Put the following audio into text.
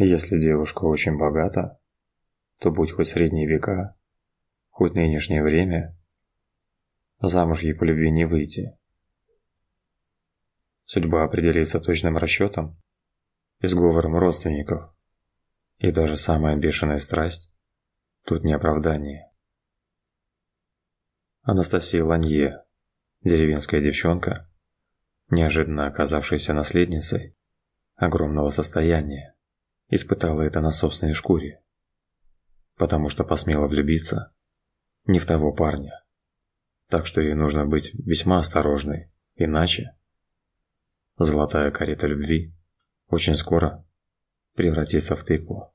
Если девушка очень богата, то будь хоть средние века, хоть нынешнее время, замуж ей по любви не выйти. Судьба определится точным расчетом и сговором родственников, и даже самая бешеная страсть тут не оправдание. Анастасия Ланье, деревенская девчонка, неожиданно оказавшаяся наследницей огромного состояния, испытала это на собственной шкуре, потому что посмела влюбиться не в того парня. Так что ей нужно быть весьма осторожной, иначе золотая карета любви очень скоро превратится в тыкву.